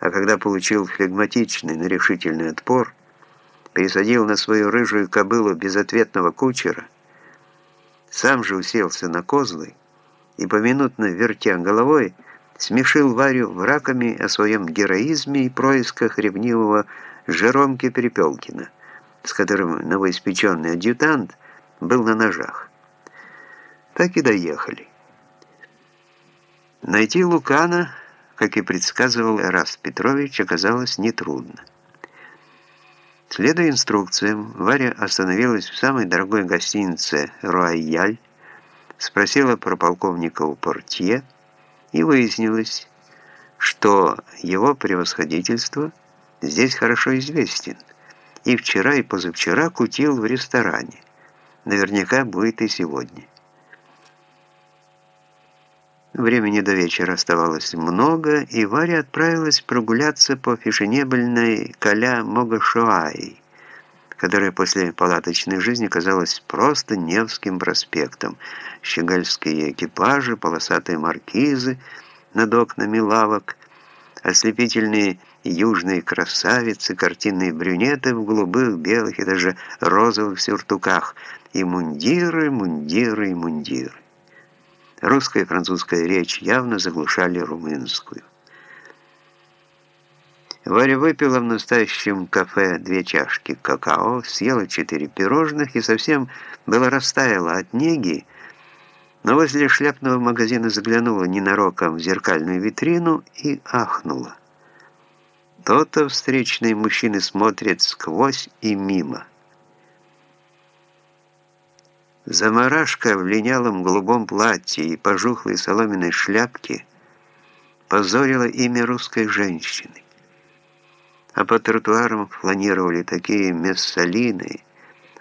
а когда получил флегматичный, но решительный отпор, пересадил на свою рыжую кобылу безответного кучера, сам же уселся на козлы и, поминутно вертя головой, смешил Варю враками о своем героизме и происках ревнивого Жеромки Перепелкина, с которым новоиспеченный адъютант был на ножах. Так и доехали. Найти Лукана, как и предсказывал Эраст Петрович, оказалось нетрудно. Следуя инструкциям, Варя остановилась в самой дорогой гостинице «Рояль», спросила про полковника у портье, и выяснилось, что его превосходительство здесь хорошо известен, и вчера и позавчера кутил в ресторане. Наверняка будет и сегодня. Времени до вечера оставалось много, и Варя отправилась прогуляться по фешенебельной Каля Могошуаи, которая после палаточной жизни казалась просто Невским проспектом. Щегольские экипажи, полосатые маркизы над окнами лавок, ослепительные южные красавицы, картинные брюнеты в голубых, белых и даже розовых сюртуках, и мундиры, мундиры и мундиры. Русская и французская речь явно заглушали румынскую. Варя выпила в настоящем кафе две чашки какао, съела четыре пирожных и совсем было растаяла от неги, но возле шляпного магазина заглянула ненароком в зеркальную витрину и ахнула. То-то встречные мужчины смотрят сквозь и мимо. Замарашка в линялом голубом платье и пожухлой соломенной шляпке позорила имя русской женщины. А по тротуарам фланировали такие мессалины,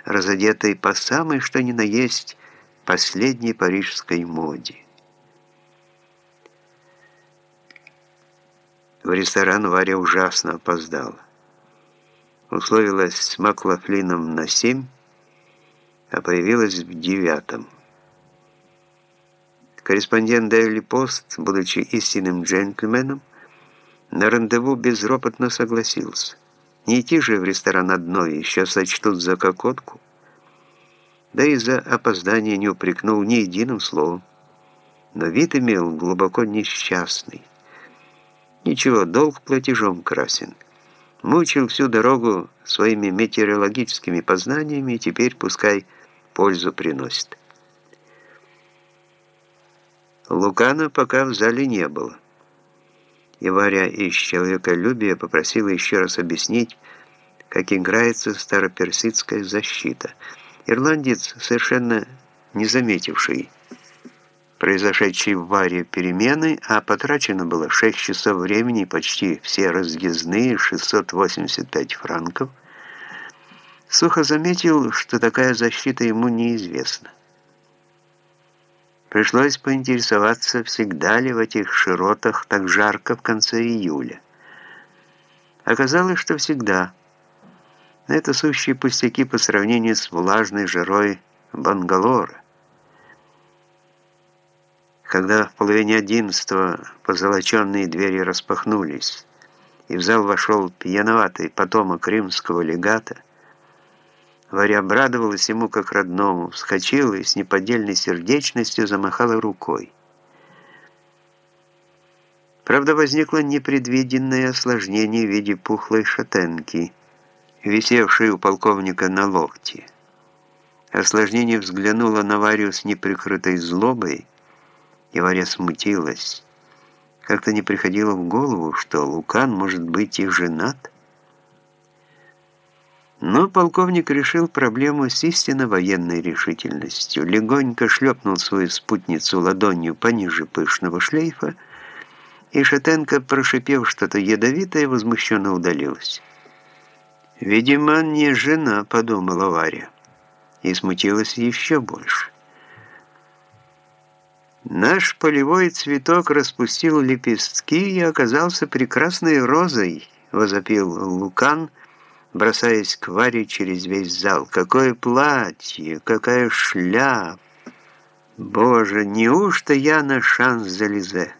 разодетые по самой что ни на есть последней парижской моде. В ресторан Варя ужасно опоздала. Условилась с Маклафлином на семь, а появилась в девятом. Корреспондент Daily Post, будучи истинным джентльменом, на рандеву безропотно согласился. Не идти же в ресторан одной, еще сочтут за кокотку. Да и за опоздание не упрекнул ни единым словом. Но вид имел глубоко несчастный. Ничего, долг платежом красен. Мучил всю дорогу своими метеорологическими познаниями, и теперь пускай пользу приносит. Лукана пока в зале не было. И Варя из человеколюбия попросила еще раз объяснить, как играется староперсидская защита. Ирландец, совершенно не заметивший произошедшей в Варе перемены, а потрачено было 6 часов времени почти все разъездные 685 франков, Сухо заметил, что такая защита ему неизвестна. Пришлось поинтересоваться, всегда ли в этих широтах так жарко в конце июля. Оказалось, что всегда. Но это сущие пустяки по сравнению с влажной жарой Бангалора. Когда в половине одиннадцатого позолоченные двери распахнулись, и в зал вошел пьяноватый потомок римского легата, Варя обрадовалась ему как родному, вскочила и с неподдельной сердечностью замахала рукой. Правда, возникло непредвиденное осложнение в виде пухлой шатенки, висевшей у полковника на локте. Осложнение взглянуло на Варю с неприкрытой злобой, и Варя смутилась. Как-то не приходило в голову, что Лукан может быть и женат. Но полковник решил проблему с истинно военной решительностью, легонько шлепнул свою спутницу ладонью пониже пышного шлейфа, и Шатенко, прошипев что-то ядовитое, возмущенно удалилась. «Видимо, не жена», — подумала Варя, и смутилась еще больше. Наш полевой цветок распустил лепестки и оказался прекрасной розой, возопил Лукан, — бросаясь к Варе через весь зал. «Какое платье! Какая шляпа! Боже, неужто я на шанс-Зализе?»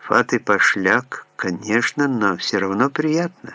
Фаты пошляк Конечно, но все равно приятно.